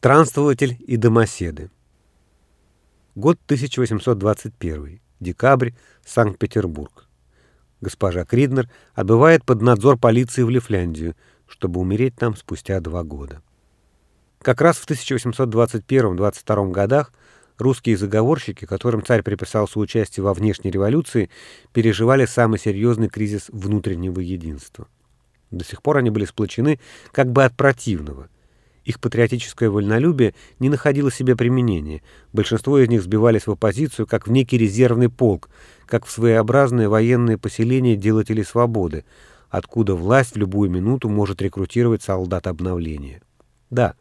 Странствователь и домоседы. Год 1821. Декабрь. Санкт-Петербург. Госпожа Криднер отбывает под надзор полиции в Лифляндию, чтобы умереть там спустя два года. Как раз в 1821-22 годах русские заговорщики, которым царь приписал соучастие во внешней революции, переживали самый серьезный кризис внутреннего единства. До сих пор они были сплочены как бы от противного. Их патриотическое вольнолюбие не находило себе применения. Большинство из них сбивались в оппозицию как в некий резервный полк, как в своеобразное военное поселение делателей свободы, откуда власть в любую минуту может рекрутировать солдат обновления. Да,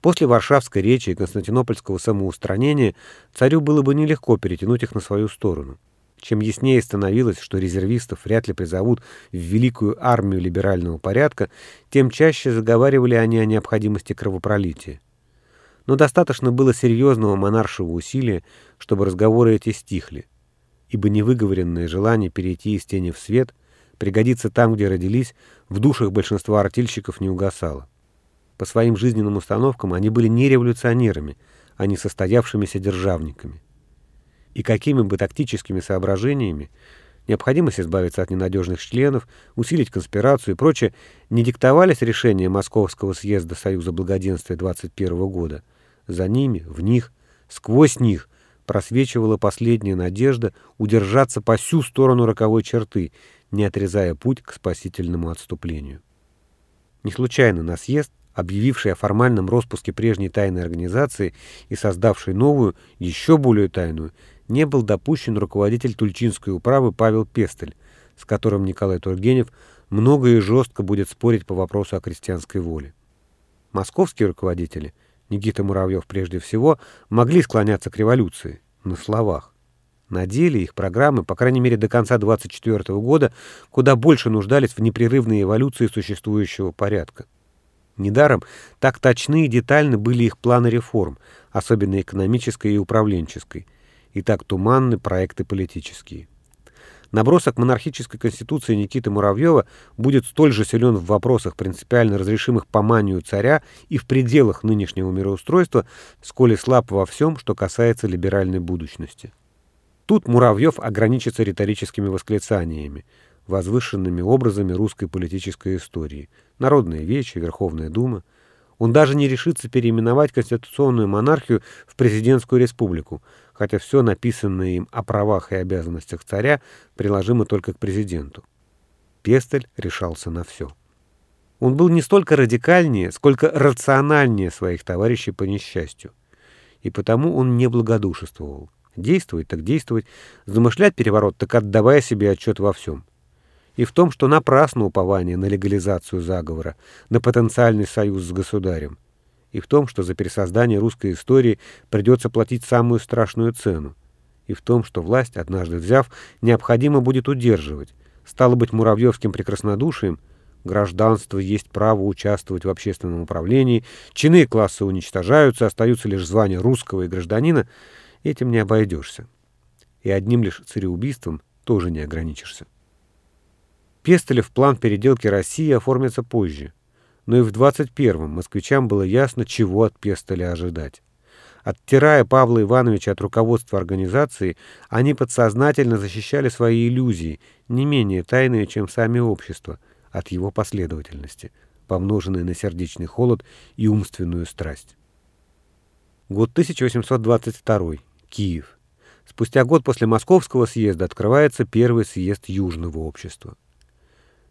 после Варшавской речи и Константинопольского самоустранения царю было бы нелегко перетянуть их на свою сторону. Чем яснее становилось, что резервистов вряд ли призовут в великую армию либерального порядка, тем чаще заговаривали они о необходимости кровопролития. Но достаточно было серьезного монаршего усилия, чтобы разговоры эти стихли, ибо невыговоренное желание перейти из тени в свет, пригодиться там, где родились, в душах большинства артельщиков не угасало. По своим жизненным установкам они были не революционерами, а не состоявшимися державниками и какими бы тактическими соображениями необходимость избавиться от ненадежных членов, усилить конспирацию и прочее, не диктовались решения Московского съезда Союза Благоденствия 21 года. За ними, в них, сквозь них просвечивала последняя надежда удержаться по всю сторону роковой черты, не отрезая путь к спасительному отступлению. Не случайно на съезд объявивший о формальном распуске прежней тайной организации и создавший новую, еще более тайную, не был допущен руководитель Тульчинской управы Павел Пестель, с которым Николай Тургенев много и жестко будет спорить по вопросу о крестьянской воле. Московские руководители, Никита Муравьев прежде всего, могли склоняться к революции на словах. На деле их программы, по крайней мере до конца 24 года, куда больше нуждались в непрерывной эволюции существующего порядка. Недаром так точны и детальны были их планы реформ, особенно экономической и управленческой – и так туманны проекты политические. Набросок монархической конституции Никиты Муравьева будет столь же силен в вопросах, принципиально разрешимых по манию царя и в пределах нынешнего мироустройства, сколь и слаб во всем, что касается либеральной будущности. Тут Муравьев ограничится риторическими восклицаниями, возвышенными образами русской политической истории. Народная Вечи, Верховная Дума. Он даже не решится переименовать конституционную монархию в президентскую республику, хотя все написанное им о правах и обязанностях царя приложимо только к президенту. Пестель решался на все. Он был не столько радикальнее, сколько рациональнее своих товарищей по несчастью. И потому он не благодушествовал. Действовать так действовать, замышлять переворот так отдавая себе отчет во всем. И в том, что напрасно упование на легализацию заговора, на потенциальный союз с государем и в том, что за пересоздание русской истории придется платить самую страшную цену, и в том, что власть, однажды взяв, необходимо будет удерживать. Стало быть, муравьевским прекраснодушием гражданство есть право участвовать в общественном управлении, чины класса уничтожаются, остаются лишь звания русского и гражданина, этим не обойдешься. И одним лишь цареубийством тоже не ограничишься. Пестелев план переделки России оформится позже – но и в 21-м москвичам было ясно, чего от Пестоля ожидать. Оттирая Павла Ивановича от руководства организации, они подсознательно защищали свои иллюзии, не менее тайные, чем сами общества, от его последовательности, помноженные на сердечный холод и умственную страсть. Год 1822. Киев. Спустя год после Московского съезда открывается первый съезд Южного общества.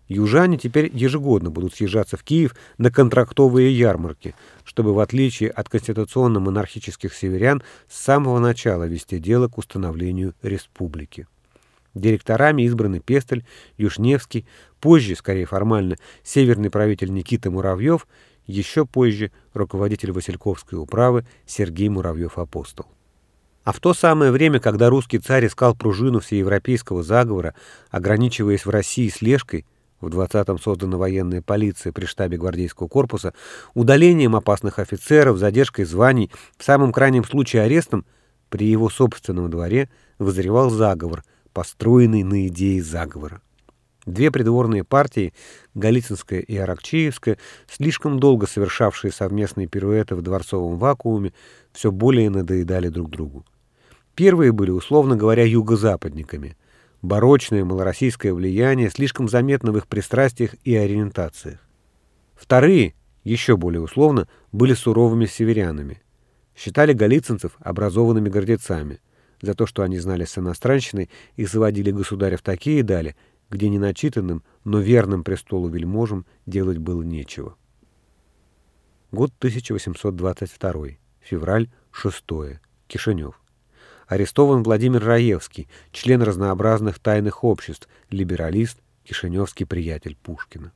Южане теперь ежегодно будут съезжаться в Киев на контрактовые ярмарки, чтобы, в отличие от конституционно-монархических северян, с самого начала вести дело к установлению республики. Директорами избраны Пестель, Юшневский, позже, скорее формально, северный правитель Никита Муравьев, еще позже руководитель Васильковской управы Сергей Муравьев-Апостол. А в то самое время, когда русский царь искал пружину всеевропейского заговора, ограничиваясь в России слежкой, в 20-м создана военная полиция при штабе гвардейского корпуса, удалением опасных офицеров, задержкой званий, в самом крайнем случае арестом, при его собственном дворе вызревал заговор, построенный на идее заговора. Две придворные партии, Голицынская и Аракчеевская, слишком долго совершавшие совместные пируэты в дворцовом вакууме, все более надоедали друг другу. Первые были, условно говоря, юго-западниками. Барочное малороссийское влияние слишком заметно в их пристрастиях и ориентациях. Вторые, еще более условно, были суровыми северянами. Считали голицынцев образованными гордецами. За то, что они знали с иностранщиной и заводили государя в такие дали, где неначитанным, но верным престолу вельможам делать было нечего. Год 1822. Февраль 6. Кишинев. Арестован Владимир Раевский, член разнообразных тайных обществ, либералист, кишиневский приятель Пушкина.